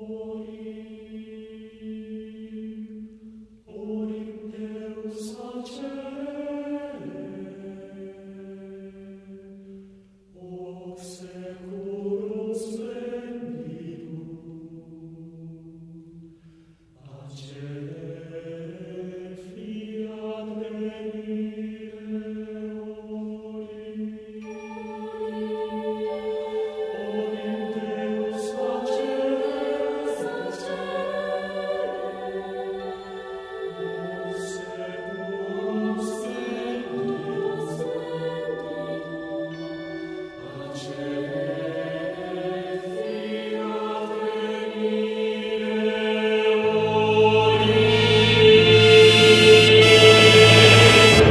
Holy Angel.